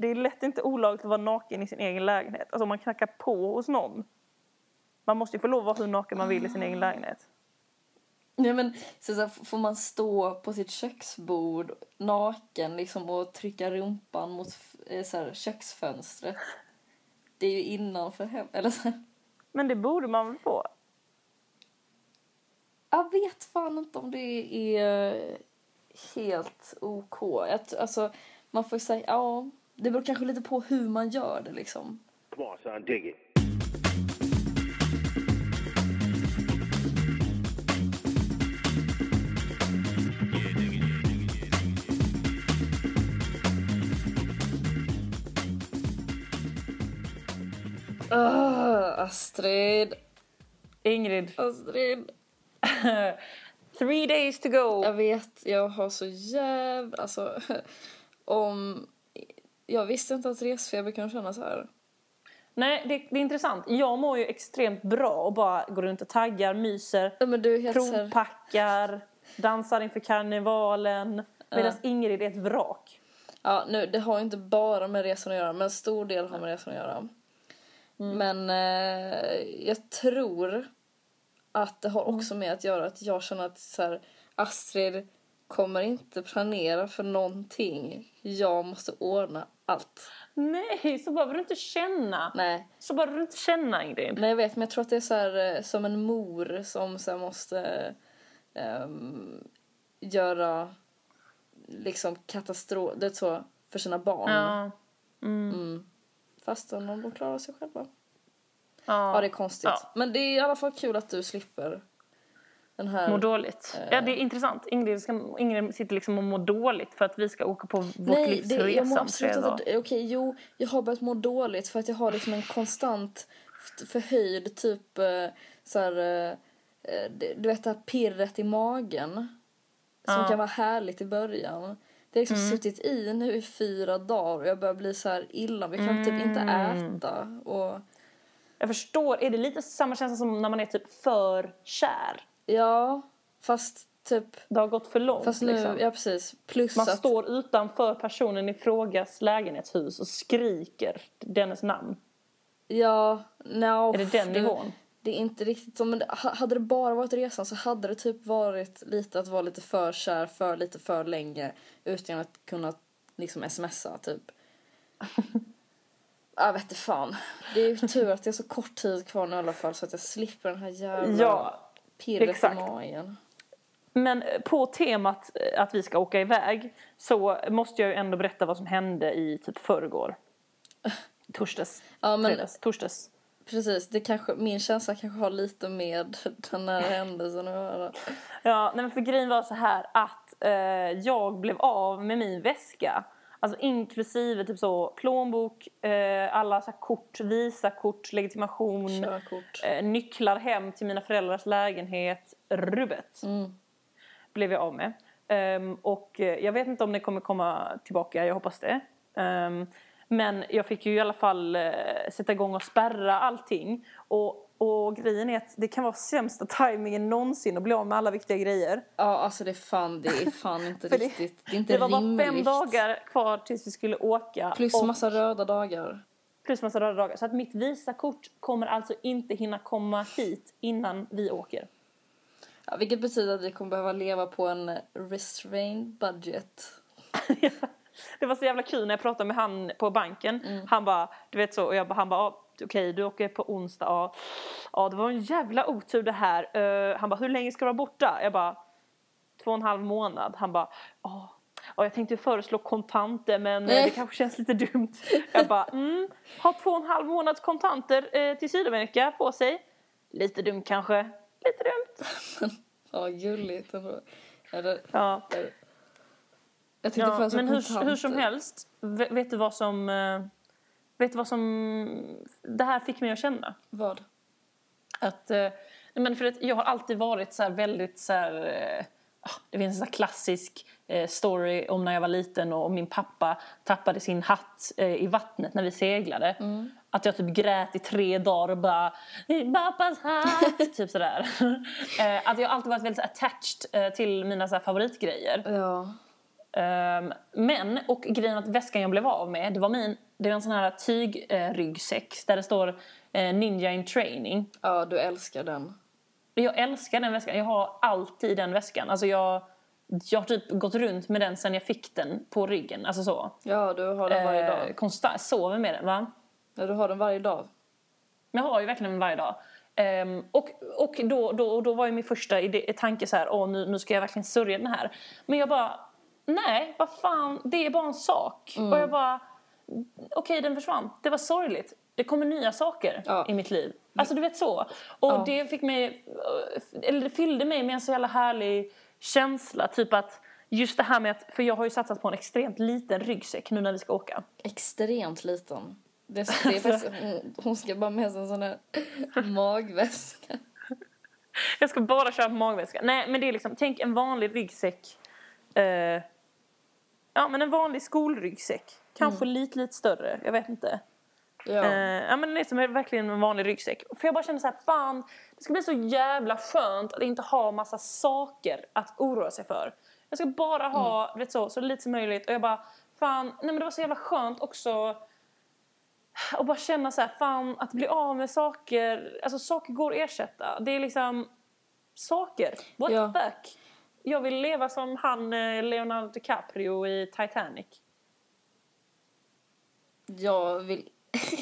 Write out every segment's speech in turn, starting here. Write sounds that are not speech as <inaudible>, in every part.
det är lätt inte olagligt att vara naken i sin egen lägenhet. Alltså om man knackar på hos någon. Man måste ju få lov att vara hur naken man vill i sin egen lägenhet. Nej men så, så får man stå på sitt köksbord naken liksom och trycka rumpan mot eh, så här, köksfönstret. Det är ju innanför hem... Eller så här. Men det borde man väl få? Jag vet fan inte om det är helt OK. Jag, t- alltså, man får ju säga, ja, det beror kanske lite på hur man gör det liksom. Come on, son, dig it. Uh, Astrid, Ingrid, Astrid. <laughs> three days to go. Jag vet, jag har så jävla, alltså, <laughs> om, jag visste inte att resfeber kunde kännas så här. Nej, det, det är intressant. Jag mår ju extremt bra och bara går runt och taggar, myser, Ja, men provpackar, dansar inför karnevalen. Medan Ingrid är ett vrak. ja nu, det har inte bara med resan att göra, men en stor del har med resan att göra. Men eh, jag tror att det har också med att göra att jag känner att så här, Astrid kommer inte planera för någonting. Jag måste ordna allt. Nej, så behöver du inte känna. Nej, Så behöver du inte känna Ingrid. Nej, jag vet, men jag tror att det är så här, eh, som en mor som så måste ehm, göra liksom katastrof, det är så, för sina barn. Ja. Mm. Fastän om de klarar sig själva. Ja. Ja, det är konstigt. Ja. Men det är i alla fall kul att du slipper den här... Mår dåligt. Ja, det är intressant. Ingrid, ska, Ingrid sitter liksom och mår dåligt för att vi ska åka på vårt Nej, livs det, jag mår resa absolut inte... Okej, jo, jag har börjat må dåligt för att jag har liksom en konstant förhöjd typ eh, så här, eh, eh, du vet det här pirret i magen. Som Ja. kan vara härligt i början. Det har liksom Mm. suttit i nu i fyra dagar och jag börjar bli så här illa. Vi kan typ inte Mm. äta. Och Jag förstår. Är det lite samma känsla som när man är typ för kär? Ja, fast typ... Det har gått för långt. Fast nu, liksom. ja precis. Plus Man att... står utanför personen i frågas lägenhetshus och skriker dennes namn. Ja, no, Är det den nivån? Det är inte riktigt så, men hade det bara varit resan så hade det typ varit lite att vara lite för kär för lite för länge utan att kunna liksom smsa typ. <laughs> Jag vet inte fan. Det är ju tur att det är så kort tid kvar nu i alla fall så att jag slipper den här jävla Ja, pirret i exakt. magen. Men på temat eh, att vi ska åka iväg så måste jag ju ändå berätta vad som hände i typ förrgår. <laughs> Torsdags. Ja men Fredags. Torsdags. precis, det kanske, min känsla kanske har lite med den här händelsen att göra. Ja, nej men för grejen var så här att eh, jag blev av med min väska. Alltså inklusive typ så plånbok, eh, alla så kort, Visakort, legitimation, Körkort. eh, nycklar hem till mina föräldrars lägenhet, rubbet. Mm. Blev jag av med. Ehm, och eh, jag vet inte om det kommer komma tillbaka, jag hoppas det. Ehm, men jag fick ju i alla fall eh, sätta igång och spärra allting. Och, och grejen är att det kan vara sämsta tajmingen någonsin att bli av med alla viktiga grejer. Ja alltså det är fan, det är fan inte <laughs> riktigt, det är inte Det var bara rimligt. fem dagar kvar tills vi skulle åka. Plus och, massa röda dagar. plus massa röda dagar. Så att mitt Visakort kommer alltså inte hinna komma hit innan vi åker. Ja, vilket betyder att vi kommer behöva leva på en restrained budget. <laughs> det var så jävla kul när jag pratade med han på banken. Mm. Han bara, du vet så, och jag bara, han bara, okej du åker på onsdag, ja. Ja det var en jävla otur det här. Eh, han bara, hur länge ska du vara borta? Jag bara, två och en halv månad. Han bara, ja. Ja, jag tänkte föreslå kontanter men eh, Nej. det kanske känns lite dumt. Jag bara, <laughs> mm, ha två och en halv månads kontanter eh, till Sydamerika på sig. Lite dumt kanske. Lite dumt. <laughs> Ja, gulligt ändå. Eller, Ja. jag tänkte Ja, föreslå men hur, kontanter. hur som helst, ve- vet du vad som... eh, Vet du vad som... Det här fick mig att känna. Vad? Att, eh, men för att jag har alltid varit så här väldigt så här... eh, ah, Det finns en sån här klassisk eh, story om när jag var liten och min pappa tappade sin hatt eh, i vattnet när vi seglade. Att jag typ grät i tre dagar och bara “Pappas hatt!” <laughs> typ sådär. <laughs> Eh, att jag har alltid varit väldigt attached eh, till mina så favoritgrejer. Ja. Ehm, men, och grejen att väskan jag blev av med, det var min, det var en sån här tygryggsäck där det står eh, Ninja in training. Ja, du älskar den. Jag älskar den väskan, jag har alltid den väskan. Alltså jag, jag har typ gått runt med den sen jag fick den på ryggen, alltså så. Ja, du har den varje Eh, dag. konstant, sover med den va? Ja, du har den varje dag. Jag har ju verkligen den varje dag. Ehm, och och då, då, då var ju min första idé, tanke så här, åh nu, nu ska jag verkligen sörja den här. Men jag bara, nej vad fan, det är bara en sak. Mm. Och jag bara, okej den försvann, det var sorgligt. Det kommer nya saker Ja. i mitt liv. Alltså du vet så. Och Ja. det fick mig, eller det fyllde mig med en så jävla härlig känsla. Typ att just det här med att, för jag har ju satsat på en extremt liten ryggsäck nu när vi ska åka. Extremt liten. Det, det är faktiskt, hon, hon ska bara med sig en sån här magväska. Jag ska bara köra på magväska. Nej, men det är liksom, tänk en vanlig ryggsäck. Eh, ja, men en vanlig skolryggsäck. Kanske lite, lite större. Jag vet inte. Ja. Eh, ja, men det är som verkligen en vanlig ryggsäck. För jag bara känner så här, fan, det ska bli så jävla skönt att inte ha massa saker att oroa sig för. Jag ska bara ha, vet så, så lite som möjligt. Och jag bara, fan, nej men det var så jävla skönt också och bara känna så här, fan att bli av med saker, alltså saker går att ersätta. Det är liksom saker. What Ja. the fuck? Jag vill leva som han eh, Leonardo DiCaprio i Titanic. Jag vill...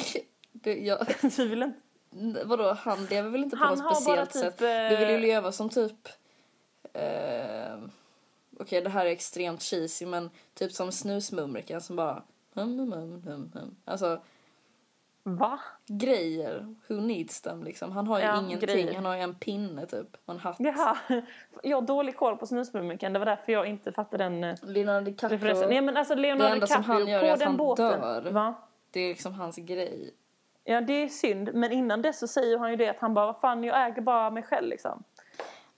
<laughs> du, jag, <laughs> Du vill inte... vadå, han lever väl inte på Han något speciellt typ, sätt? Du vill ju eh, leva som typ... Eh, Okej, det här är extremt cheesy, men typ som snusmumriken som bara... Hum, hum, hum, hum. Alltså, Va? grejer. Who needs them, liksom? Han har ju Ja, ingenting. grejer. Han har ju en pinne, typ. Och en hatt. Jaha. Jag har dålig koll på Snusmumriken. Det var därför jag inte fattade den eh, Leonardo DiCaprio, referensen. Nej men alltså Leonardo Det enda som DiCaprio han gör är att den han båten. dör. Va? det är liksom hans grej. Ja det är synd. Men innan dess så säger han ju det att han bara, vad fan jag äger bara mig själv liksom.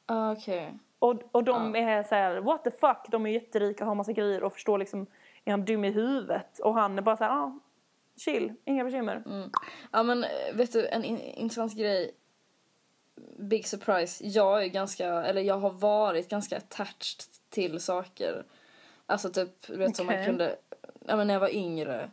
Ah, Okej. Och, och de är så här, what the fuck, de är jätterika och har massa grejer och förstår liksom, är han dum i huvudet? Och han är bara så här, ah, chill, inga bekymmer. Ja men eh, vet du, en in- intressant grej. Big surprise. Jag är ganska, eller jag har varit ganska attached till saker. Alltså typ, du vet som man kunde, ja men när jag var yngre.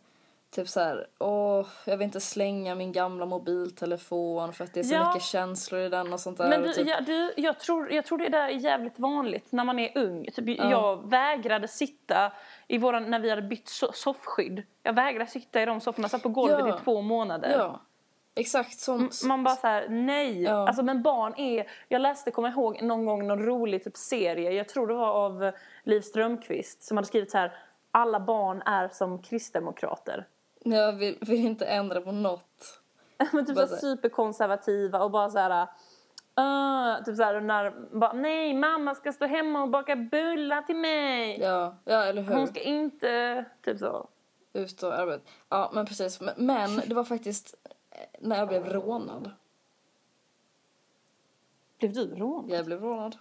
Typ så här, åh, jag vill inte slänga min gamla mobiltelefon för att det är så Ja. mycket känslor i den och sånt där. Men du, typ, ja, du, jag, tror, jag tror det där är jävligt vanligt när man är ung. Typ, Jag vägrade sitta i våran, när vi hade bytt so- soffskydd. Jag vägrade sitta i de sofforna, jag satt på golvet Ja. i två månader. ja, exakt sånt. Man bara så här, nej. Ja. Alltså men barn är, jag läste, kommer ihåg, någon gång någon rolig typ serie, jag tror det var av Liv Strömquist som hade skrivit så här, alla barn är som kristdemokrater. Jag vill, vill inte ändra på något. <laughs> Men typ Bara så här superkonservativa och bara så här... Uh, typ så här när... Bara, Nej, mamma ska stå hemma och baka bullar till mig. Ja, ja eller hur. Hon ska inte... Typ så. Ut och arbeta. Ja, men precis. Men, men det var faktiskt eh, när jag blev rånad. Blev du rånad? Jag blev rånad.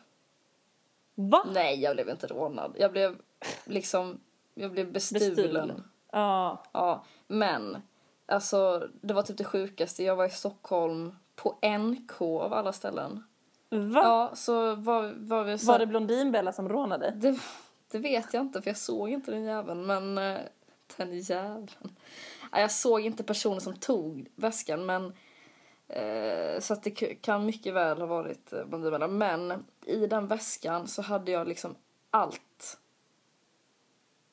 Va? Nej, jag blev inte rånad. Jag blev liksom, jag blev bestulen. Bestulen. Ja. Ja, men alltså det var typ det sjukaste. Jag var i Stockholm på NK av alla ställen. Va? Ja, så var, var vi så Var det Blondinbella som rånade? det, det vet jag inte för jag såg inte den jäveln men eh, den jäveln. Ja, jag såg inte personen som tog väskan men eh, så att det kan mycket väl ha varit eh, Blondinbella men i den väskan så hade jag liksom allt.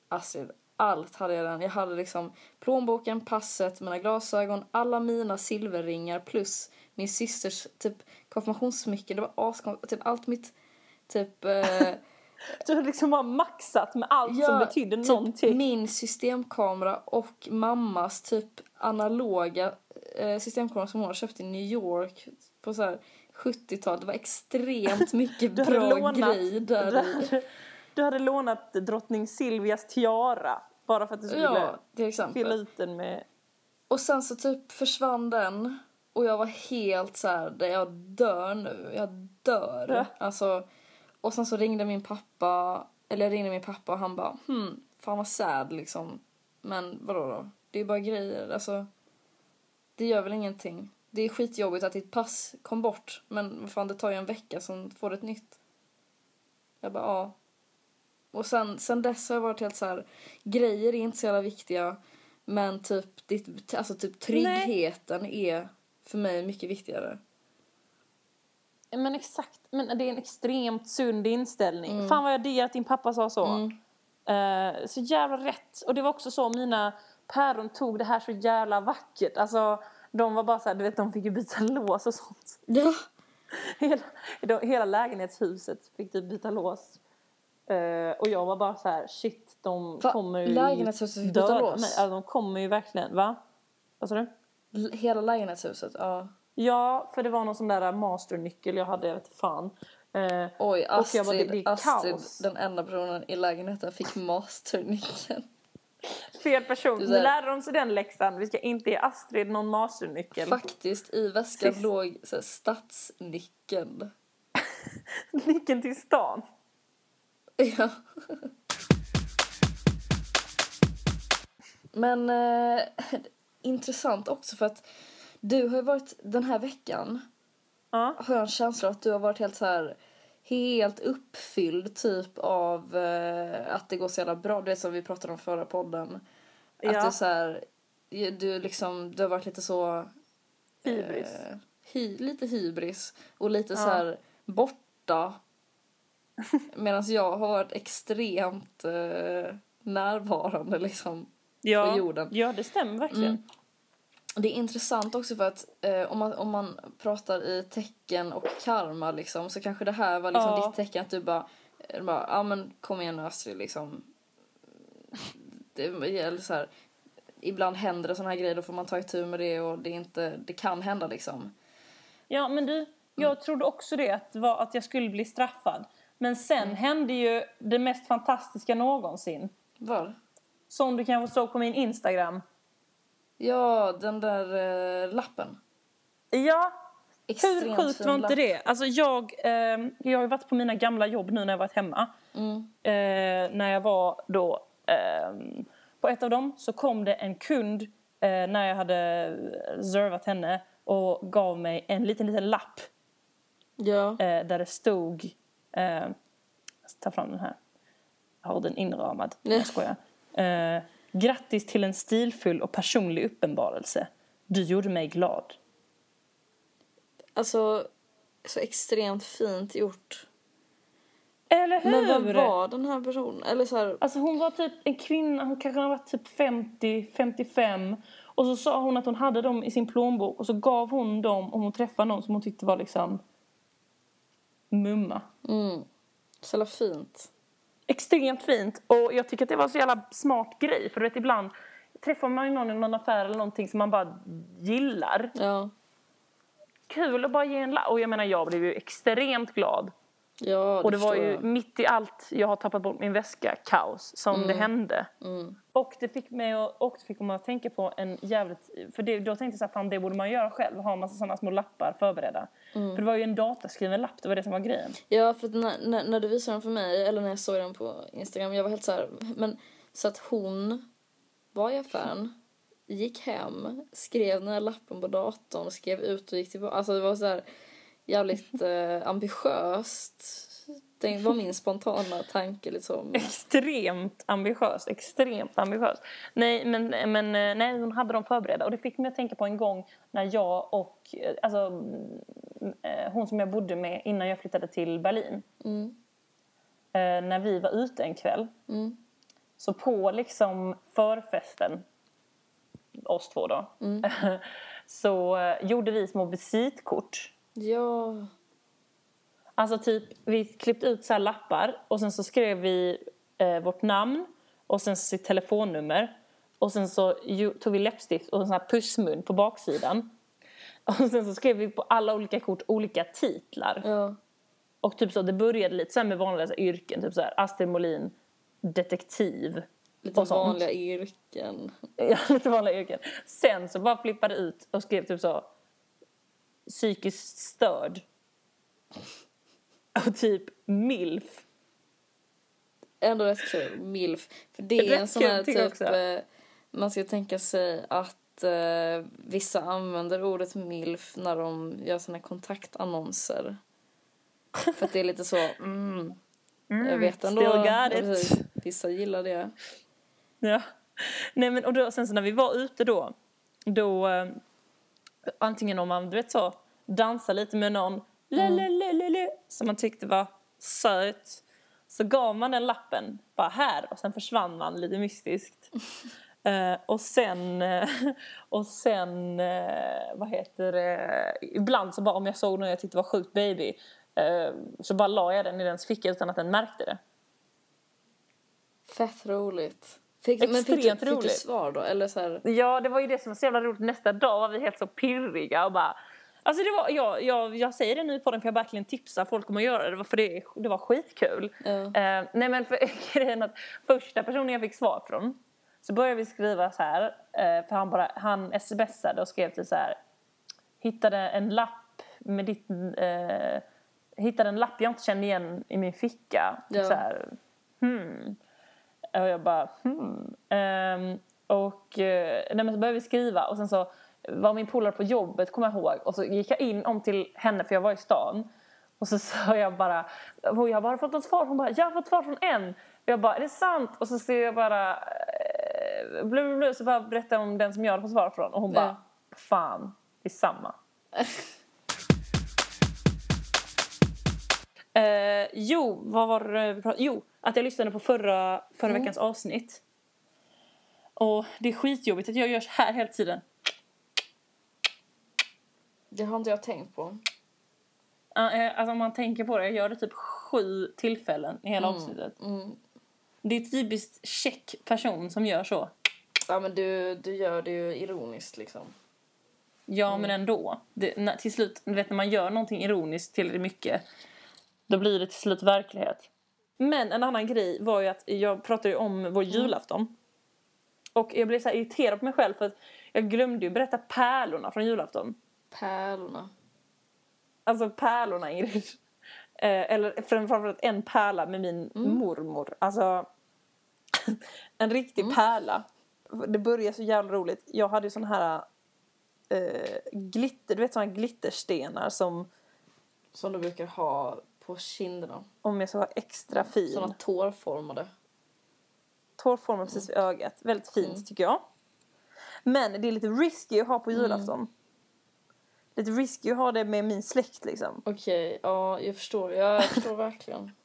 Astrid, allt hade jag den. Jag hade liksom plånboken, passet, mina glasögon, alla mina silverringar plus min systers typ konfirmationssmycke. Det var askonstigt. Typ allt mitt typ eh, <laughs> Du har liksom bara maxat med allt som betydde typ någonting. min systemkamera och mammas typ analoga eh, systemkamera som hon har köpt i New York på så här 70-talet. Det var extremt <laughs> mycket hade bra lånat- grejer där Du hade, du hade lånat drottning Silvias tiara bara för att du skulle Ja, till fylla exempel. ut den med... Och sen så typ försvann den och jag var helt så här, jag dör nu, jag dör. Ja. Alltså, och sen så ringde min pappa, eller ringde min pappa och han bara hmm, fan vad sad liksom. Men vadå då? Det är bara grejer, alltså. Det gör väl ingenting. Det är skitjobbigt att ditt pass kom bort, men fan det tar ju en vecka så får du ett nytt. Jag bara ja. Och sen, sen dess har jag varit helt så här, grejer är inte så jävla viktiga. Men typ, ditt, alltså typ tryggheten är för mig mycket viktigare. Men exakt, men det är en extremt sund inställning. Mm. Fan vad jag diggar att din pappa sa så. Eh, så jävla rätt. Och det var också så mina päron tog det här så jävla vackert. Alltså de var bara så här, du vet de fick ju byta lås och sånt. Ja. <laughs> Hela, hela lägenhetshuset fick typ byta lås. Eh, och jag var bara så här, shit de Va? kommer ju Lägenhetshuset döda lås? mig. Alltså, de kommer ju verkligen, va? Vad sa du? L- Hela lägenhetshuset, ja. Ja, för det var någon sån där masternyckel jag hade, jag vet fan. Eh, Oj, Och jag Astrid, bara, det blir Astrid kaos. den enda personen i lägenheten, fick masternyckeln. <laughs> fel person. Nu lärde de sig den läxan. Vi ska inte ge Astrid någon masternyckel. Faktiskt, i väskan Sist. låg så här, stadsnyckeln. <laughs> Nyckeln till stan. Ja. <laughs> Men eh, intressant också för att du har ju varit den här veckan Ja. har jag en känsla att du har varit helt så här helt uppfylld typ av eh, att det går så jävla bra. Det som vi pratade om förra podden. Att Ja. du så här, du liksom, du har varit lite så Hybris. eh, hy, lite hybris och lite Ja. så här borta. <laughs> Medan jag har varit extremt eh, närvarande liksom. ja. på jorden. Ja, det stämmer verkligen. Mm. Det är intressant också för att eh, om, man, om man pratar i tecken och karma liksom så kanske det här var liksom Ja. ditt tecken att du bara, eh, bara ja men kom igen nu Astrid liksom. Det gäller så här, ibland händer det såna här grejer då får man ta itu med det och det inte, det kan hända liksom. Ja, men du, jag Mm. trodde också det, att, var att jag skulle bli straffad. Men sen Mm. hände ju det mest fantastiska någonsin. Vad? Som du kanske såg på min Instagram. Ja, den där eh, lappen. Ja, hur Extremt sjukt fin var inte det? Alltså jag, eh, jag har ju varit på mina gamla jobb nu när jag varit hemma. Mm. Eh, när jag var då eh, på ett av dem så kom det en kund eh, när jag hade servat henne och gav mig en liten, liten lapp Ja. eh, där det stod... Eh, ta fram den här. Jag har den inramad. Nej. <laughs> Jag skojar. Eh, Grattis till en stilfull och personlig uppenbarelse. Du gjorde mig glad. Alltså, så extremt fint gjort. Eller hur? Men vem var den här personen? Eller så här, Alltså hon var typ en kvinna, hon kanske var typ 50, 55. Och så sa hon att hon hade dem i sin plånbok och så gav hon dem om hon träffade någon som hon tyckte var liksom mumma. mm, så jävla fint. Extremt fint och jag tycker att det var en så jävla smart grej för du vet ibland träffar man ju någon i någon affär eller någonting som man bara gillar. Ja. Kul att bara ge en la- Och jag menar jag blev ju extremt glad. Ja, Och det var ju jag. mitt i allt jag har tappat bort min väska kaos som det hände. Mm. Och det fick mig att, och det fick mig att tänka på en jävligt, för det, då tänkte jag så här, fan det borde man göra själv, ha en massa sådana små lappar förberedda. Mm. För det var ju en dataskriven lapp, det var det som var grejen. Ja, för när, när, när du visade den för mig, eller när jag såg den på Instagram, jag var helt så här, men så att hon var i affären, gick hem, skrev den här lappen på datorn, skrev ut och gick tillbaka. Alltså det var så här jävligt eh, ambitiöst. Det var min spontana tanke liksom. Extremt ambitiöst, extremt ambitiöst. Nej, men, men eh, nej, hon hade dem förberedda. Och det fick mig att tänka på en gång när jag och, eh, alltså mm, eh, hon som jag bodde med innan jag flyttade till Berlin. Mm. När vi var ute en kväll. Mm. Så på liksom förfesten, oss två då, Mm. <laughs> så gjorde vi små visitkort. Ja. Alltså typ, vi klippte ut så lappar och sen så skrev vi eh, vårt namn och sen så sitt telefonnummer. Och sen så tog vi läppstift och en sån här pussmun på baksidan. <laughs> Och sen så skrev vi på alla olika kort olika titlar. Ja. Och typ så, det började lite så här med vanliga så yrken, typ så här Astrid Molin, detektiv. Lite och sånt. vanliga yrken. <laughs> Ja, lite vanliga yrken. Sen så bara flippade ut och skrev typ så psykiskt störd. Och typ milf. Ändå rätt kul. Milf. För det är Rätt en sån här typ... också. Eh, man ska tänka sig att eh, vissa använder ordet milf när de gör här kontaktannonser. <laughs> För att det är lite så... Mm, jag vet ändå. still. Vissa gillar det. Ja. Nej men och då, sen så när vi var ute då, då eh, antingen om man du vet så dansar lite med någon le, som man tyckte var söt så gav man den lappen bara här och sen försvann man lite mystiskt. <laughs> Eh, och sen, eh, och sen eh, vad heter det, ibland så bara om jag såg någon jag tyckte var sjukt baby så bara la jag den i dens ficka utan att den märkte det. Fett roligt. Fick, men fick du, fick du svar då? Eller så här, Ja, det var ju det som var så jävla roligt. Nästa dag var vi helt så pirriga och bara... Alltså det var, jag, jag, jag säger det nu på den för jag verkligen tipsar folk om att göra det för det, det var skitkul. Ja. Eh, nej men för <laughs> grejen att första personen jag fick svar från så började vi skriva så här, eh, för han bara, han smsade och skrev till så här hittade en lapp med ditt, eh, hittade en lapp jag inte kände igen i min ficka. Ja. Så här, hmm. Och jag bara hmm. Ehm, och eh, nej, så började vi skriva och sen så var min polare på jobbet kommer jag ihåg och så gick jag in om till henne för jag var i stan. Och så <laughs> sa jag bara och jag har bara fått något svar. Hon bara jag har fått svar från en. Och jag bara är det sant? Och så ser jag bara eh, blu, blu, så bara berättade jag om den som jag hade fått svar från. Och hon bara Ja. fan det är samma <laughs> Eh, jo, vad var det vi pratade Jo, att jag lyssnade på förra, förra Mm. veckans avsnitt. Och det är skitjobbigt att jag gör så här hela tiden. det har inte jag tänkt på. Eh, Alltså om man tänker på det, jag gör det typ sju tillfällen i hela avsnittet. Mm. Det är typiskt check person som gör så. Ja men du, du gör det ju ironiskt liksom. Ja, Mm. men ändå. Det, när, till slut, vet när man gör någonting ironiskt tillräckligt mycket, då blir det till slut verklighet. Men en annan grej var ju att jag pratade ju om Mm. vår julafton. Och jag blev så här irriterad på mig själv för att jag glömde ju berätta pärlorna från julafton. Pärlorna. Alltså pärlorna Ingrid. <laughs> Eh, eller framförallt en pärla med min Mm. mormor. Alltså <laughs> en riktig pärla. Det började så jävla roligt. Jag hade ju sån här eh, glitter, du vet såna här glitterstenar som Som du brukar ha på kinderna. om jag ska vara extra fin. Såna tårformade. Tårformar precis vid ögat. Väldigt fint Mm. tycker jag. Men det är lite risky att ha på Mm. julafton. Lite risky att ha det med min släkt liksom. Okej, ja jag förstår. Ja, jag förstår verkligen. <laughs>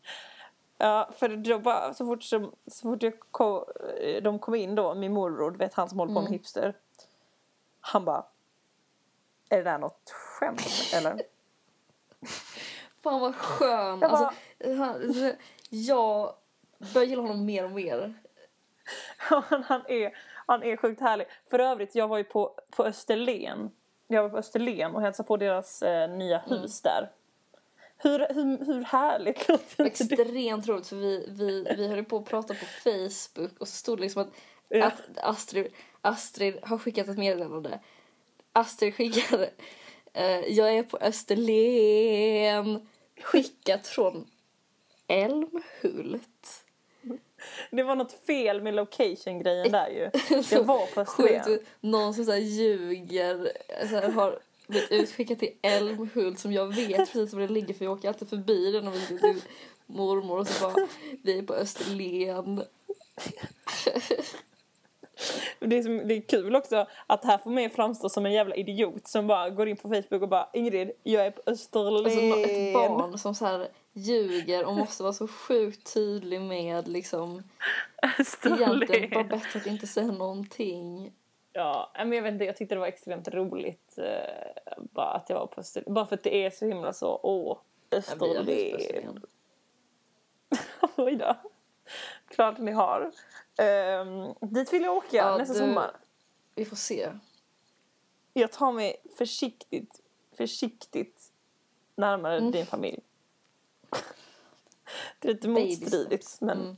Ja, för då bara, så fort, som, så fort jag kom, de kom in då, min morbror, vet han som håller på med Mm. hipster. Han bara, är det där något skämt eller? <laughs> Fan vad skön. Jag Alltså, han, jag börjar gilla honom mer och mer. <laughs> han, är, han är sjukt härlig. För övrigt, jag var ju på, på Österlen. Jag var på Österlen och hälsade på deras eh, nya Mm. hus där. Hur, hur, hur härligt <laughs> låter inte det? Extremt roligt för vi, vi, vi höll på att prata på Facebook och så stod det liksom att, Ja. att Astrid, Astrid har skickat ett meddelande. Astrid skickade eh, Jag är på Österlen skickat från Älmhult. Det var något fel med location-grejen där ju. Jag var på Österlen. Någon som så ljuger så här, har blivit utskickad till Älmhult som jag vet precis var det ligger för jag åker alltid förbi den och vi till mormor och så bara vi är på Österlen. Det är, som, det är kul också att här får mig framstå som en jävla idiot som bara går in på Facebook och bara Ingrid, jag är på Österlen. Alltså ett barn som så här ljuger och måste vara så sjukt tydlig med liksom egentligen bara Österlen. bättre att inte säga någonting. Ja, men jag vet inte, jag tyckte det var extremt roligt eh, bara att jag var på Österlen. Bara för att det är så himla så, åh, Österlen. Österlen. <laughs> Oj då. Klart ni har. Um, dit vill jag åka Ja, nästa du- sommar. Vi får se. Jag tar mig försiktigt, försiktigt närmare Mm. din familj. <laughs> Det är lite Baby motstridigt, steps. men Mm.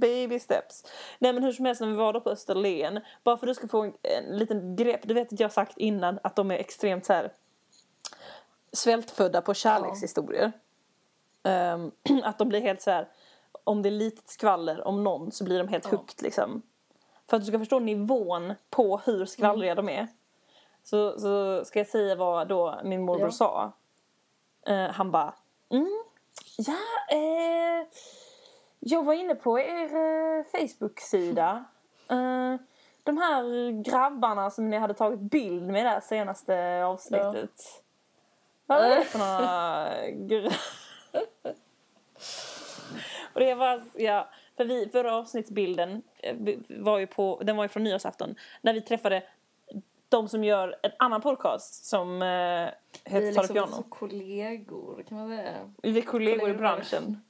baby steps. Nej men hur som helst när vi var då på Österlen, bara för att du ska få en, en liten grepp, du vet att jag har sagt innan att de är extremt så här svältfödda på kärlekshistorier. Ehm, <clears throat> att de blir helt så här, om det är litet skvaller om någon så blir de helt Ja. hooked liksom. För att du ska förstå nivån på hur skvallriga de är. Så, så ska jag säga vad då min morbror Ja. sa. Eh, han bara, mm, Ja, eh, jag var inne på er eh, Facebook-sida. <laughs> Eh, de här grabbarna som ni hade tagit bild med här senaste avsnittet. Vad är det för några? <laughs> Och det var, ja, för vi, förra avsnittsbilden eh, var ju på, den var ju från nyårsafton. När vi träffade de som gör en annan podcast som eh, Vi heter är Tar liksom Piano. kollegor, kan man säga. Vi är kollegor i kollegor. branschen.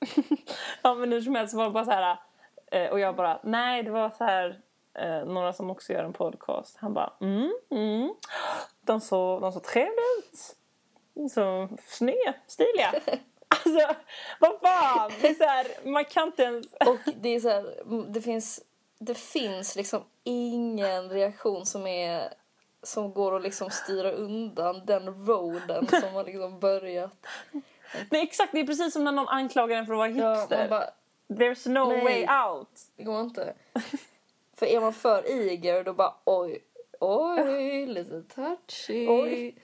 <laughs> ja men hur som helst var det bara så här. eh, Och jag bara, nej det var så här. eh, Några som också gör en podcast. Han bara, mm, mm. De såg de så trevliga ut. Så snygga, stiliga. <laughs> Alltså, vad fan! Det är så här, man kan inte ens... Och det är så här, det finns, det finns liksom ingen reaktion som är som går att liksom styra undan den roaden som har liksom börjat. Nej exakt, det är precis som när någon anklagar en för att vara Ja, hipster. man bara, There's no Nej. way out. det går inte. För är man för eager då bara oj, oj, lite touchy. Oj.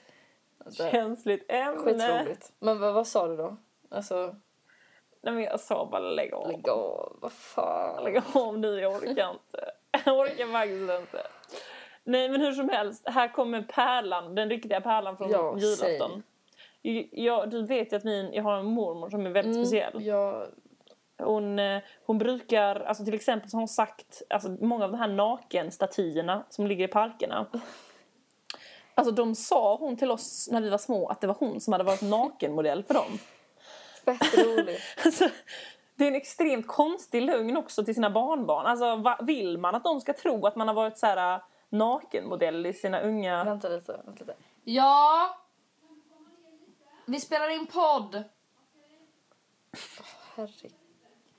Alltså, Känsligt ämne. Skitroligt. Men vad, vad sa du då? Alltså, Nej men jag sa bara lägg av. lägg av, vad fan. Lägg av nu, jag orkar inte. <laughs> Jag orkar faktiskt inte. Nej men hur som helst, här kommer pärlan, den riktiga pärlan från Ja, julafton. Jag, du vet ju att min, jag har en mormor som är väldigt speciell. Mm, ja, Hon, eh, hon brukar, alltså till exempel så har hon sagt, alltså många av de här nakenstatyerna som ligger i parkerna. Alltså de sa hon till oss när vi var små att det var hon som hade varit nakenmodell för dem. Fett roligt. <laughs> Alltså, det är en extremt konstig lögn också till sina barnbarn. Alltså, va, vill man att de ska tro att man har varit så här, äh, nakenmodell i sina unga... vänta lite, vänta lite. Ja! Vi spelar in podd. Herregud.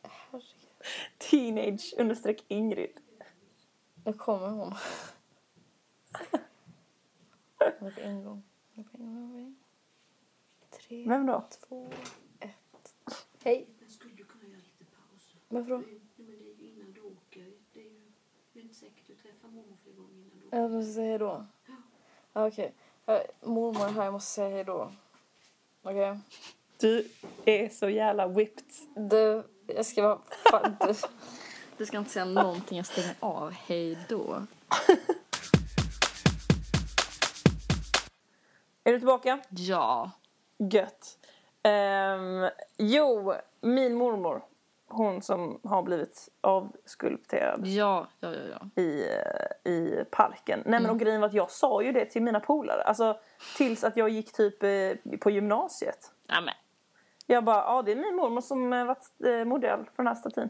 Herregud. Teenage understreck Ingrid. Nu kommer hon. På en gång. På en gång. Tre, Vem då? två. Hej. Men skulle du kunna göra lite paus? Varför då? Nej, men det är ju innan du åker. Det är ju det är inte säkert du träffar mormor fler gånger innan du åker. Jag måste säga hej då. Ja, Okej. Ja, Mormor är här, jag måste säga hej då. Okej? Du är så jävla whipped. Du, jag ska vara... Fan, du, du ska inte säga någonting, jag stänger av. Hej då. Är du tillbaka? Ja. Gött. Ehm, jo, min mormor. Hon som har blivit avskulpterad Ja, ja, ja, i, eh, i parken. Nej men och grejen var att jag sa ju det till mina polare. Alltså tills att jag gick typ eh, på gymnasiet. Nämen. Jag bara, ja det är min mormor som eh, varit eh, modell för den här statyn.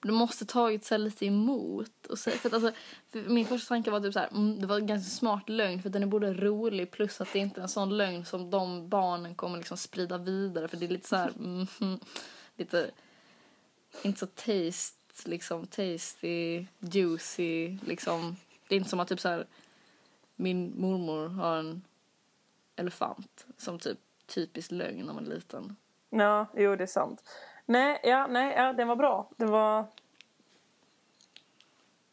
Du måste tagit sig lite emot. Och så, för att, alltså, för min första tanke var typ så här, mm, det var en ganska smart lögn för den är både rolig plus att det inte är en sån lögn som de barnen kommer liksom sprida vidare för det är lite så här, mm, lite, inte så taste, liksom tasty, juicy, liksom. Det är inte som att typ så här, min mormor har en elefant som typ typisk lögn när man är liten. Ja, jo det är sant. Nej, ja, nej, ja, den var bra. Den var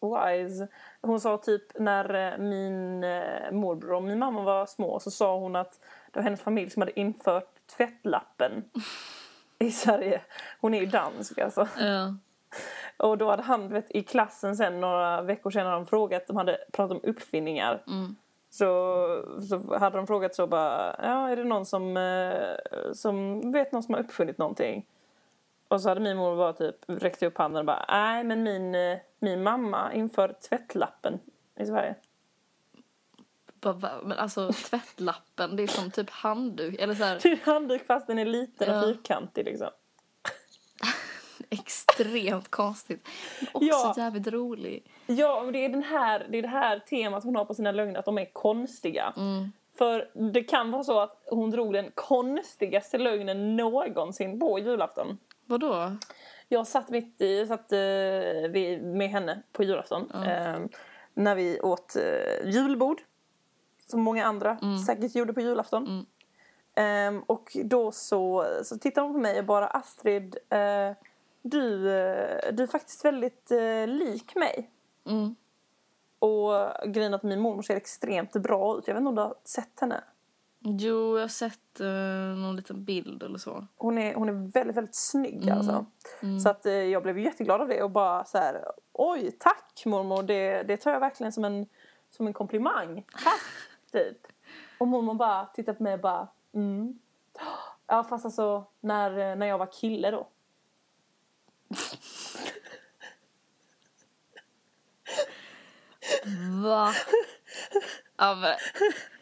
wise. Hon sa typ när eh, min eh, morbror och min mamma var små så sa hon att det var hennes familj som hade infört tvättlappen i Sverige. Hon är ju dansk alltså. Ja. Och då hade han vet, i klassen sen några veckor senare frågat, de hade pratat om uppfinningar. Mm. Så, så hade de frågat så bara, ja är det någon som, eh, som vet någon som har uppfunnit någonting? Och så hade min mor bara typ räckt upp handen och bara, nej men min, eh, min mamma inför tvättlappen i Sverige. Men alltså tvättlappen, det är som typ handduk. Eller så här, <laughs> Det är handduk fast den är liten Ja. och fyrkantig liksom. <laughs> extremt konstigt. Men också Ja. jävligt rolig. Ja, och det är, den här, det är det här temat hon har på sina lögner, att de är konstiga. Mm. För det kan vara så att hon drog den konstigaste lögnen någonsin på julafton. Vadå? Jag satt mitt i, jag satt eh, vid, med henne på julafton. Eh, när vi åt eh, julbord. Som många andra säkert gjorde på julafton. Ehm, och då så, så tittade hon på mig och bara Astrid, eh, du, du är faktiskt väldigt lik mig. Mm. Och grejen att min mormor ser extremt bra ut. Jag vet inte om du har sett henne? Jo, jag har sett eh, någon liten bild eller så. Hon är, hon är väldigt, väldigt snygg Mm. alltså. Mm. Så att eh, jag blev jätteglad av det och bara så här, oj tack mormor, det, det tar jag verkligen som en, som en komplimang. Tack, <laughs> typ. Och mormor bara tittar på mig och bara, mm. Ja fast alltså när, när jag var kille då. Va? Ja, men... <laughs>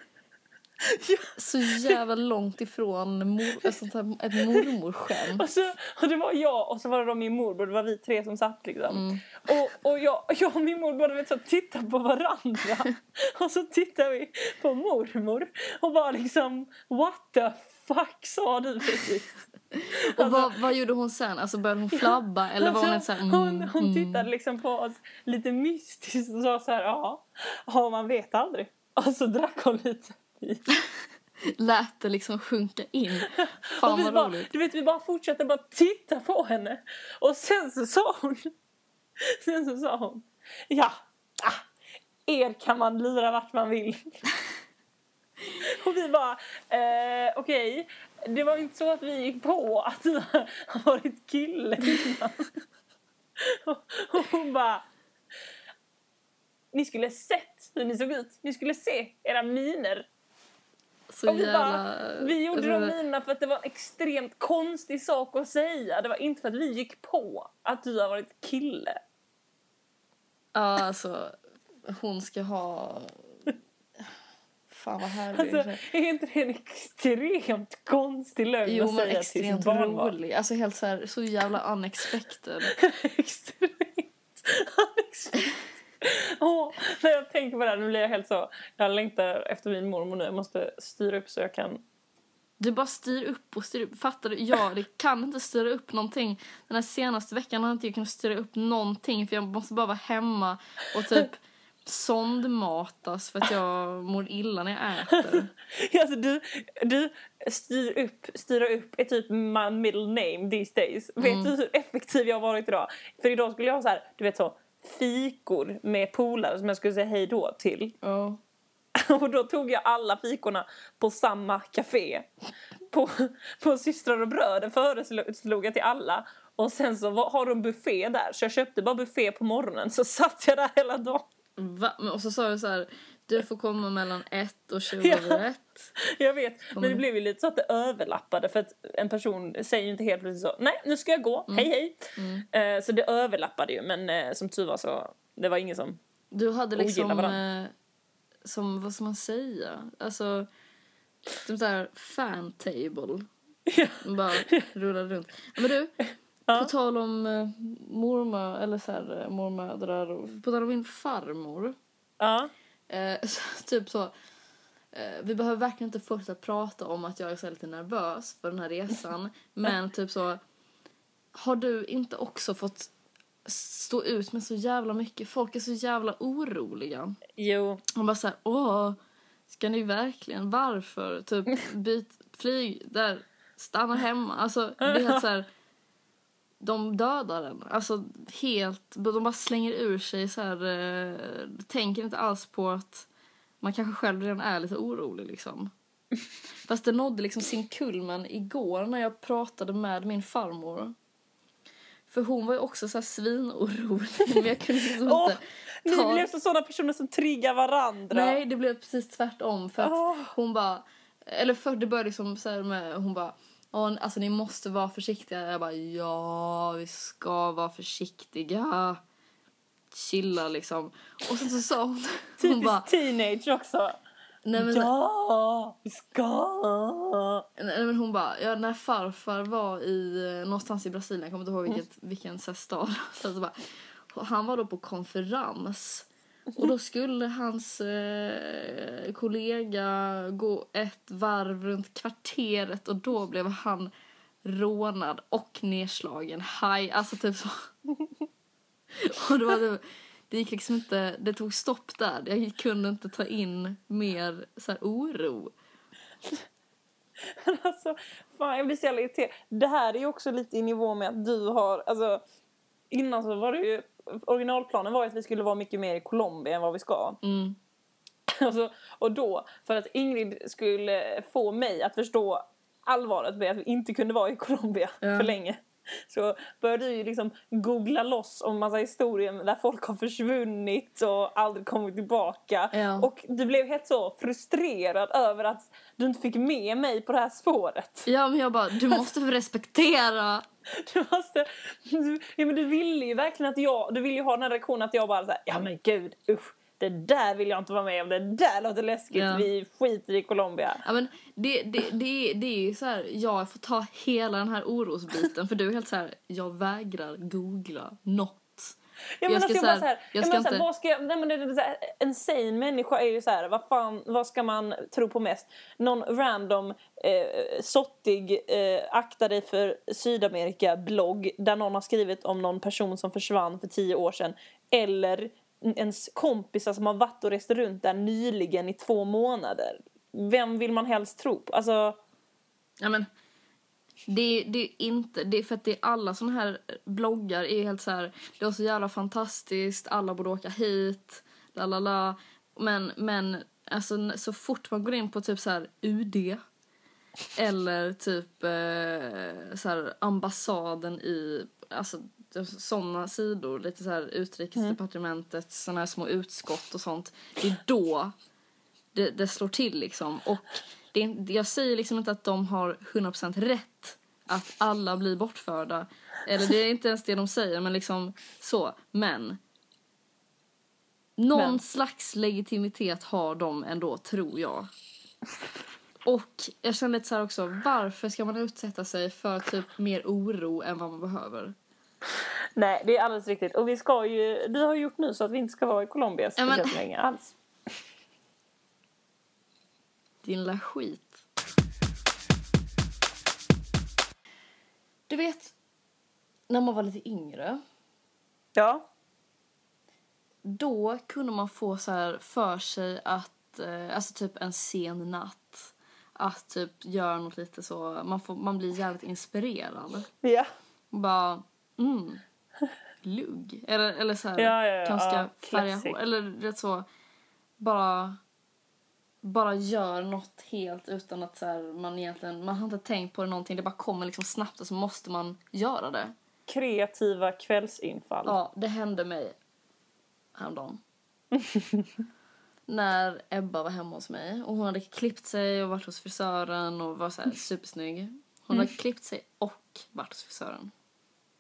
<laughs> Så jävla långt ifrån mor, här, ett mormorskämt. Och, så, och det var jag och så var det då min morbror, det var vi tre som satt liksom. Mm. Och, och jag, jag och min morbror vet, så tittade på varandra. <laughs> och så tittade vi på mormor och bara liksom what the fuck sa du precis? <laughs> Och vad, vad gjorde hon sen? Alltså började hon flabba eller var hon Alltså, inte såhär mm, hon, hon mm. tittade liksom på oss lite mystiskt och sa så här, ja, ja man vet aldrig. Och så drack hon lite. <laughs> Lät det liksom sjunka in. <laughs> Fan och vi vad bara, roligt. du vet, vi bara fortsatte bara titta på henne. Och sen så sa hon, <laughs> sen så sa hon, ja, ah, er kan man lura vart man vill. och vi bara, eh, okej, det var inte så att vi gick på att du har varit kille innan. och, och hon bara, ni skulle sett hur ni såg ut. Ni skulle se era miner. Så Och vi, jävla... bara, vi gjorde de alltså, minerna för att det var en extremt konstig sak att säga. Det var inte för att vi gick på att du har varit kille. Ja, alltså. Hon ska ha... Fan vad härlig. Alltså, är inte det en extremt konstig lögn jo att säga till extremt sitt barnbarn? rolig. Alltså helt så här, så jävla unexpected. <laughs> extremt unexpected. <laughs> Åh, när jag tänker på det här, nu blir jag helt så... Jag längtar efter min mormor nu. Jag måste styra upp så jag kan... Du bara styr upp och styr upp. Fattar du? Jag det kan inte styra upp någonting. Den här senaste veckan har inte jag kunnat styra upp någonting för jag måste bara vara hemma och typ <laughs> sondmatas för att jag mår illa när jag äter. <laughs> Alltså du, du styr upp, styra upp är typ my middle name these days. Vet du hur effektiv jag har varit idag? För idag skulle jag ha så här, du vet så, fikor med polare som jag skulle säga hej då till. Ja. <laughs> Och då tog jag alla fikorna på samma café. På, på systrar och bröder föreslog jag till alla. Och sen så var, har de buffé där. Så jag köpte bara buffé på morgonen. Så satt jag där hela dagen. Va? Och så sa du så här, du får komma mellan ett och tjugo <laughs> Ja. över ett. Jag vet, men det Mm. blev ju lite så att det överlappade för att en person säger ju inte helt plötsligt så nej nu ska jag gå, Mm. hej hej. Eh, så det överlappade ju men eh, som tur var så det var ingen som... Du hade liksom, varandra. eh, som, vad ska man säga? Alltså, typ såhär fan table. <laughs> Ja. Bara rullade runt. Men du, <laughs> Ja. på tal om eh, mormor, eller så här, mormödrar, på tal om min farmor. Ja. Eh, <laughs> så, typ så, eh, vi behöver verkligen inte fortsätta prata om att jag är så här lite nervös för den här resan. <laughs> men typ så, har du inte också fått stå ut med så jävla mycket? Folk är så jävla oroliga. Jo. Man bara såhär, åh, ska ni verkligen, varför? Typ, <laughs> byt flyg, där, stanna hemma. Alltså, det är helt såhär, de dödar en. Alltså helt, de bara slänger ur sig så här, eh, tänker inte alls på att man kanske själv redan är lite orolig liksom. <laughs> Fast det nådde liksom sin kulmen igår när jag pratade med min farmor. För hon var ju också så här svinorolig men jag kunde liksom <laughs> Åh, inte Ni ta... blev så sådana personer som triggar varandra. Nej, det blev precis tvärtom. För att Åh. hon bara... Eller för det började liksom så här med... Hon bara... "Åh, alltså ni måste vara försiktiga. Jag bara ja, vi ska vara försiktiga. Chilla liksom. Och sen så sa hon... <laughs> Hon Typiskt bara... teenage också. Nej men, Ja, vi ska. nej, men hon bara, ja, när farfar var i, eh, någonstans i Brasilien, jag kommer inte ihåg vilket, vilken så här, stad. Så, <laughs> så bara, han var då på konferens. Och då skulle hans eh, kollega gå ett varv runt kvarteret och då blev han rånad och nedslagen. Haj, alltså typ så. <laughs> Och det, var, det, det gick liksom inte, det tog stopp där. Jag kunde inte ta in mer så här, oro. <laughs> Men alltså, fan jag blir så jävla irriterad. Det här är ju också lite i nivå med att du har, alltså innan så var det ju, originalplanen var att vi skulle vara mycket mer i Colombia än vad vi ska. Mm. och, <laughs> så, och då, för att Ingrid skulle få mig att förstå allvaret med att vi inte kunde vara i Colombia Ja. för länge. Så började du ju liksom googla loss om massa historier där folk har försvunnit och aldrig kommit tillbaka. Ja. Och du blev helt så frustrerad över att du inte fick med mig på det här spåret. Ja men jag bara, du måste respektera. <laughs> Du måste... Du, ja, men du ville ju verkligen att jag... Du ville ju ha den här reaktionen att jag bara så här, ja men gud, usch. Det där vill jag inte vara med om. Det där låter läskigt. Ja. Vi skiter i Colombia. Ja, men det, det, det, det är ju så här, jag får ta hela den här orosbiten för du är helt så här, jag vägrar googla något. Ja, men Jag ska alltså, här- så här, jag ja, ska här, inte- vad ska jag, nej, men det, det, här, en sane människa är ju så här, vad fan, vad ska man tro på mest? Någon random eh, sottig eh, akta dig för Sydamerika-blogg där någon har skrivit om någon person som försvann för tio år sedan. Eller ens kompisar som har varit och rest runt där nyligen i två månader. Vem vill man helst tro på? Alltså, Ja, men, det, det är inte, det är för att det är alla såna här bloggar är helt så här, det var så jävla fantastiskt, alla borde åka hit, la la la. Men, men alltså, så fort man går in på typ så här UD eller typ eh, så här ambassaden i, alltså sådana sidor, lite så här utrikesdepartementet, såna här små utskott och sånt. Det är då det, det slår till liksom. Och det jag säger liksom inte att de har 100% rätt att alla blir bortförda. Eller det är inte ens det de säger, men liksom så. Men någon Men. slags legitimitet har de ändå, tror jag. Och jag känner lite så här också, varför ska man utsätta sig för typ mer oro än vad man behöver? <laughs> nej, det är alldeles riktigt. Och vi ska ju, du har gjort nu så att vi inte ska vara i Colombia Ja, men- länge alls. <laughs> Din lilla skit. Du vet, när man var lite yngre, Ja. då kunde man få så här för sig att, eh, alltså typ en sen natt, att typ göra något lite så, man, får, man blir jävligt inspirerad. Ja. Bara, mm, <laughs> lugg. Eller, eller så här, Ja, ja, ja, kanske ska ja, färga hår. Eller rätt så, bara, bara gör något helt utan att så här, man egentligen, man har inte tänkt på det någonting. Det bara kommer liksom snabbt och så måste man göra det. Kreativa kvällsinfall. Ja, det hände mig häromdagen. <laughs> När Ebba var hemma hos mig och hon hade klippt sig och varit hos frisören och var så här <laughs> supersnygg. Hon hade klippt sig och varit hos frisören.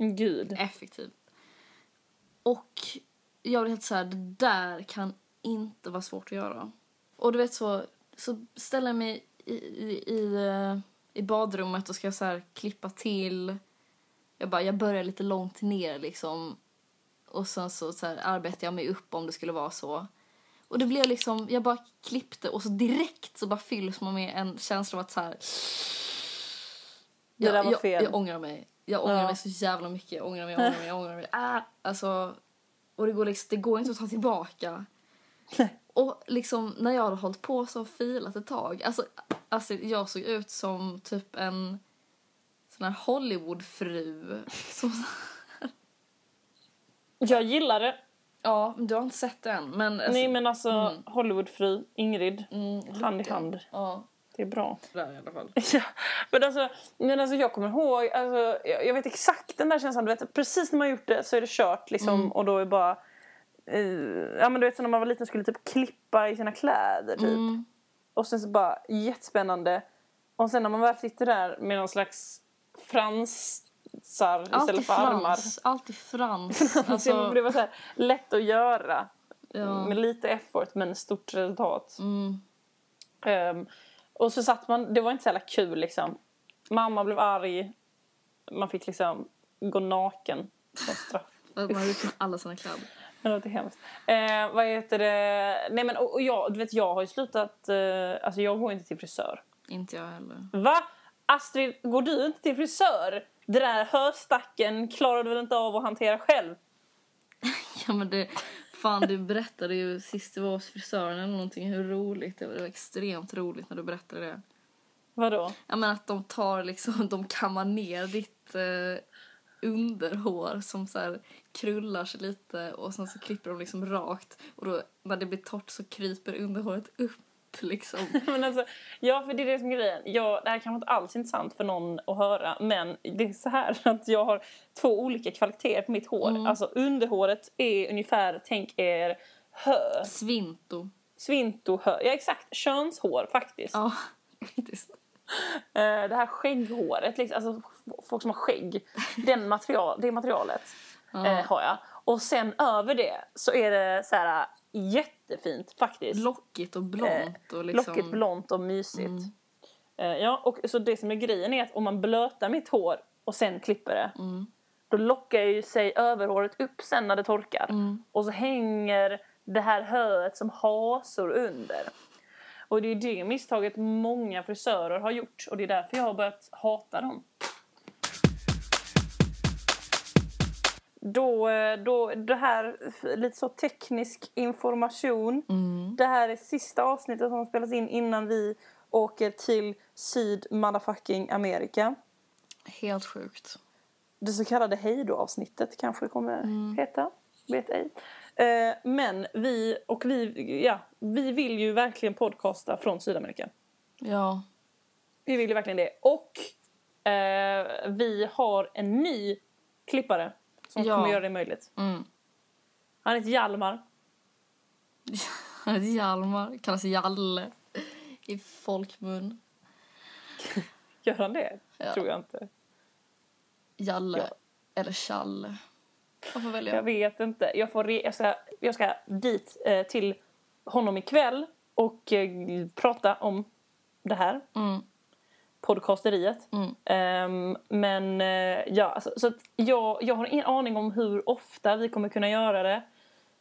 Gud. Effektivt. Och jag blev helt så här, det där kan inte vara svårt att göra. Och du vet så, så ställer jag mig i, i, i, eh, i badrummet och ska så här klippa till. Jag bara, jag börjar lite långt ner liksom. Och sen så, så här, arbetar jag mig upp om det skulle vara så. Och det blev liksom, jag bara klippte och så direkt så bara fylls man med en känsla av att så här. Det där var jag, fel. Jag, jag ångrar mig. Jag ångrar Ja. mig så jävla mycket. Jag ångrar mig, jag <laughs> ångrar mig, jag ångrar mig. Ah, alltså, och det går, liksom, det går inte att ta tillbaka. Och liksom när jag hade hållit på så filat ett tag. Alltså, alltså jag såg ut som typ en sån här Hollywoodfru. <laughs> Som, Jag gillar det. ja, du har inte sett den. Men, alltså, Nej men alltså mm. Hollywoodfru Ingrid. mm, hand i hand. Ja, Det är bra. där i alla fall. <laughs> Ja, men alltså, men alltså jag kommer ihåg, alltså, jag, jag vet exakt den där känslan. Du vet, precis när man gjort det så är det kört liksom, Mm. och då är bara... eh, ja men du vet så när man var liten skulle typ klippa i sina kläder typ. Mm. Och sen så bara jättespännande. Och sen när man väl sitter där med någon slags Alltid istället för armar. frans. Alltid frans. <laughs> Alltså, Alltså, det var så här, lätt att göra. ja. Med lite effort men stort resultat. Mm. Ehm, och så satt man, det var inte så jävla kul liksom. Mamma blev arg. Man fick liksom gå naken som straff. <laughs> Man har ut med alla sina kläder. Det låter hemskt. Eh, vad heter det? Nej men och, och jag, du vet jag har ju slutat, eh, alltså jag går inte till frisör. Inte jag heller. Va? Astrid, går du inte till frisör? Det där höstacken klarar du väl inte av att hantera själv? <laughs> Ja men det, fan du berättade ju sist du var hos frisören eller någonting hur roligt det var. Det var extremt roligt när du berättade det. Vadå? Ja men att de tar liksom, de kammar ner ditt, eh, underhår som så här krullar sig lite och sen så klipper de liksom rakt och då när det blir torrt så kryper underhåret upp liksom. <laughs> Men alltså, ja, för det är det som är grejen. Jag, det här kanske inte alls är intressant för någon att höra, men det är så här <laughs> att jag har två olika kvaliteter på mitt hår. Alltså underhåret är ungefär, tänk er hö, Svinto. svinto, hö. Ja exakt, könshår faktiskt. Ja, <laughs> faktiskt. Eh, det här skägghåret, liksom, alltså folk som har skägg, den material, det materialet eh, har jag. Och sen över det så är det så här jättefint faktiskt. Lockigt och blont och liksom... Lockigt, blont och mysigt. Eh, ja, och så det som är grejen är att om man blötar mitt hår och sen klipper det då lockar ju sig överhåret upp sen när det torkar. Och så hänger det här höet som hasor under. Och det är det misstaget många frisörer har gjort och det är därför jag har börjat hata dem. Då, eh, då, det här, lite så teknisk information. Det här är sista avsnittet som spelas in innan vi åker till syd motherfucking Amerika. Helt sjukt. Det så kallade hejdå-avsnittet kanske kommer heta. Vet ej. Eh, men vi, och vi, ja, vi vill ju verkligen podcasta från Sydamerika. Ja. Vi vill ju verkligen det. Och eh, vi har en ny klippare som Ja. kommer göra det möjligt. Mm. Han heter Hjalmar. <laughs> Han heter Hjalmar, kallas Jalle i folkmun. <laughs> Gör han det? Ja. Tror jag inte. Jalle Ja. eller Challe. Vad får välja? Jag vet inte. Jag, får re- jag, ska, jag ska dit eh, till honom ikväll och eh, prata om det här. Mm. Podcasteriet. Mm. Ehm, men eh, ja, alltså, så jag, jag har ingen aning om hur ofta vi kommer kunna göra det.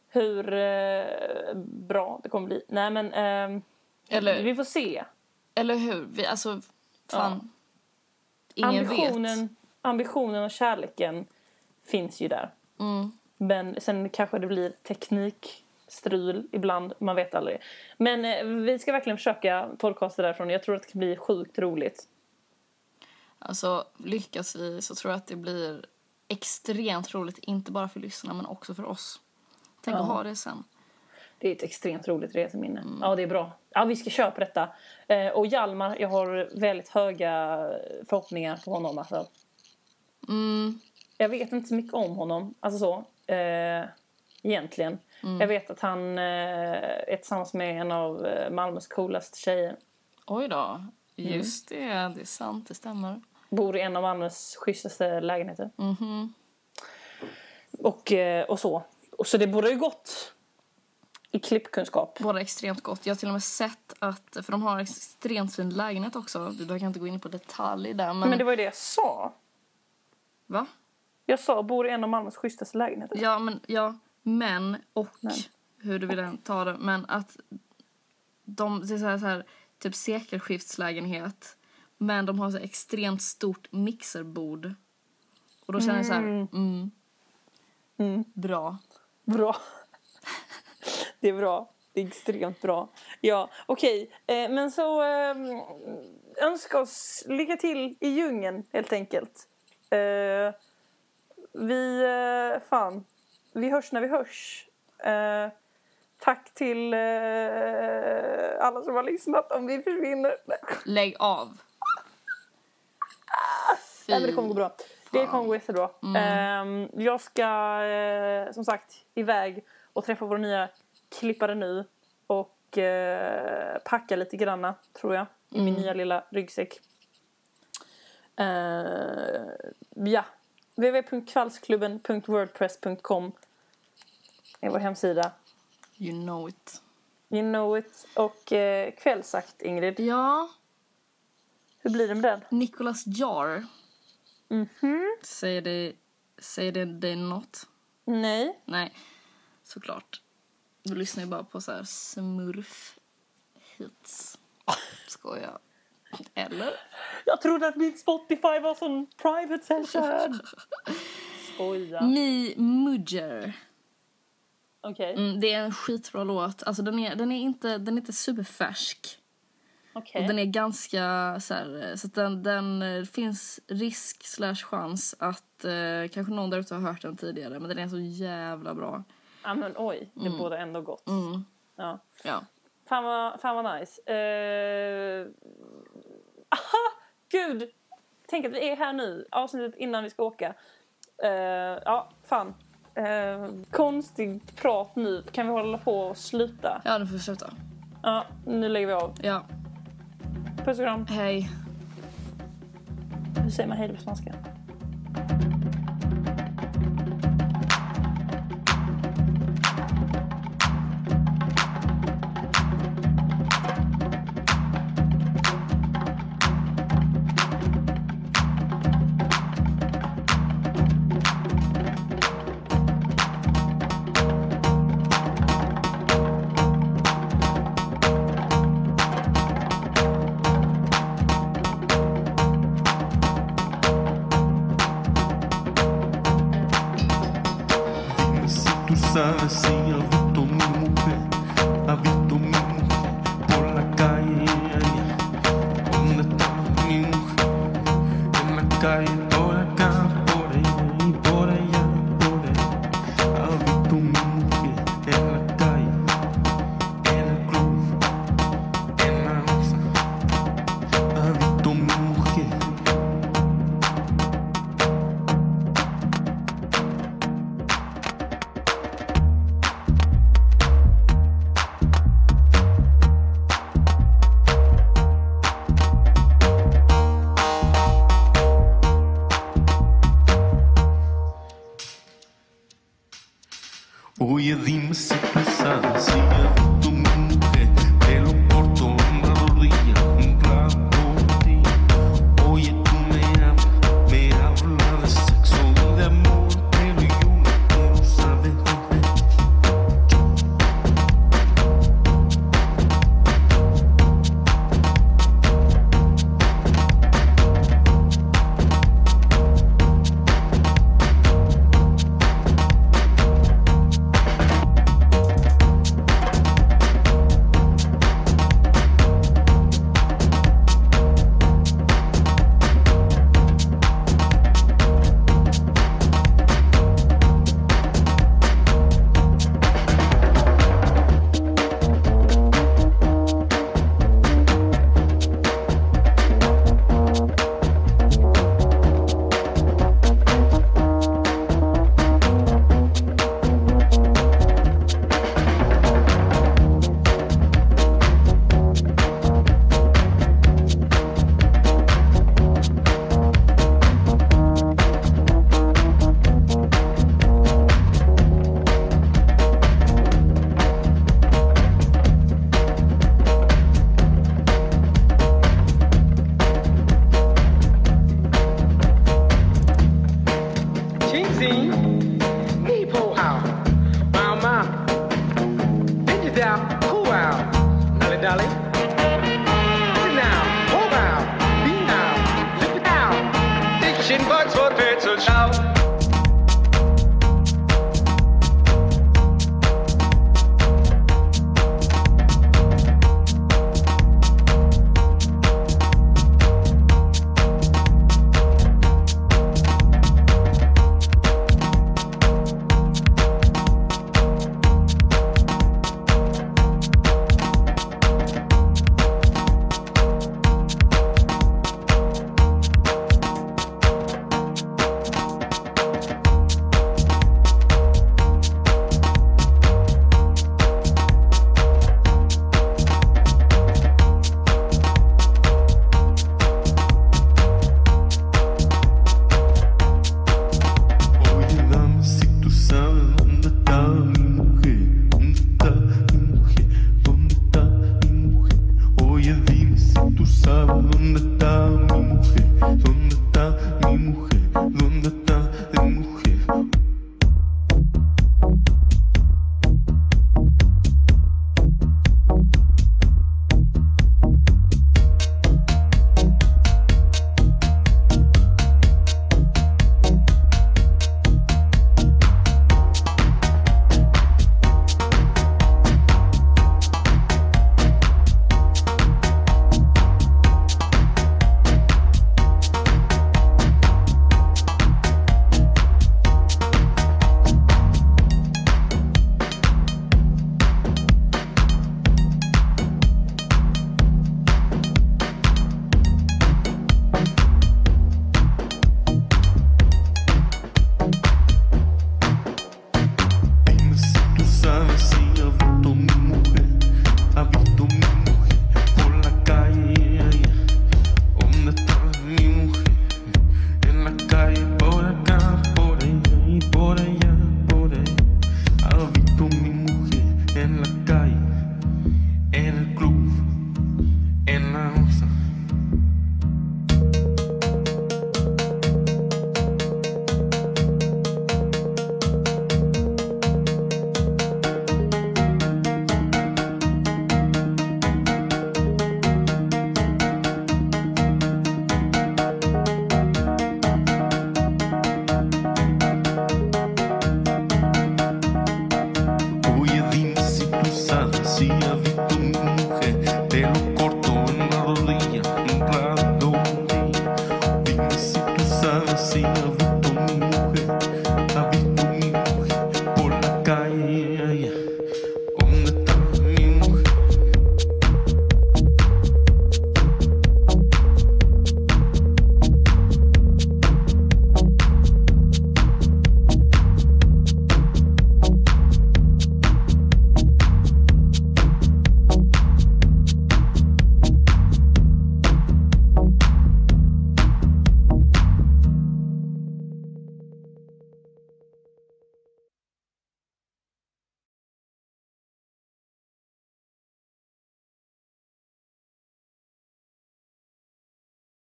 Hur eh, bra det kommer bli. Nej men ehm, Eller- vi får se. Eller hur? Vi, alltså, fan. Ingen vet. Ambitionen, ambitionen och kärleken finns ju där. Mm. Men sen kanske det blir teknikstrul ibland, man vet aldrig. Men eh, vi ska verkligen försöka podcasta därifrån. Jag tror att det kan bli sjukt roligt. Alltså, lyckas vi så tror jag att det blir extremt roligt. Inte bara för lyssnarna, men också för oss. Tänk att ha det sen. Det är ett extremt roligt reseminne. Ja, det är bra. Ja, vi ska köra på detta. Eh, och Hjalmar, jag har väldigt höga förhoppningar på honom. Alltså. Mm. Jag vet inte så mycket om honom, alltså så. Eh, egentligen. Jag vet att han eh, är tillsammans med en av eh, Malmös coolaste tjejer. Oj då. Just det, det är sant. Det stämmer. Bor i en av Malmös schysstaste lägenheter. Mhm. Och, eh, och så. Och så det borde ju gått i klippkunskap. Båda extremt gott. Jag har till och med sett att, för de har extremt fin lägenhet också. Vi behöver inte gå in på detalj där, men... Men det var ju det jag sa. Va? Jag sa bor i en av Malmös schysstaste lägenheter. Ja, men, ja, men och Men. hur du vill ta det. Men att de, det är så här, så här typ sekelskiftslägenhet. Men de har så extremt stort mixerbord. Och då känner jag så här, mm, Mm. bra. Bra. <laughs> Det är bra. Det är extremt bra. Ja, okej. Eh, men så eh, önska oss lycka till i djungeln helt enkelt. Eh, vi, eh, fan, vi hörs när vi hörs. Eh, tack till alla som har lyssnat om vi försvinner. Lägg av. Nej, men det kommer gå bra. Det kommer gå jättebra. Mm. Ehm, jag ska eh, som sagt iväg och träffa vår nya klippare nu och eh, packa lite granna tror jag i Mm. min nya lilla ryggsäck. Uh, ja, www.kvällsklubben.wordpress.com är vår hemsida. You know it. You know it. Och uh, kvällsakt Ingrid, Ja, hur blir det med den? Nicholas Jar. Mhm. Säger det, säger det dig något? Nej. Nej, såklart. Du lyssnar ju bara på så här smurf hits. Skojar. Eller? Jag trodde att min Spotify var sån private session. Skoja. <laughs> Me Mudger. Okej. Mm, det är en skitbra låt. Alltså den är, den är, inte, den är inte superfärsk. Okej. Och den är ganska så här, så att den, den eh, finns risk slash chans att eh, kanske någon där ute har hört den tidigare men den är så jävla bra. Ja men oj, det Mm. borde ändå gott. Ja. Ja. Fan vad, fan vad nice. Eh... Aha! Gud! Tänk att vi är här nu, avsnittet innan vi ska åka. Eh, ja, fan. Eh, konstigt prat nu. Kan vi hålla på och sluta? Ja, nu får vi sluta. Ja, nu lägger vi av. Ja, Puss och kram. hej. Hur säger man hej på spanska?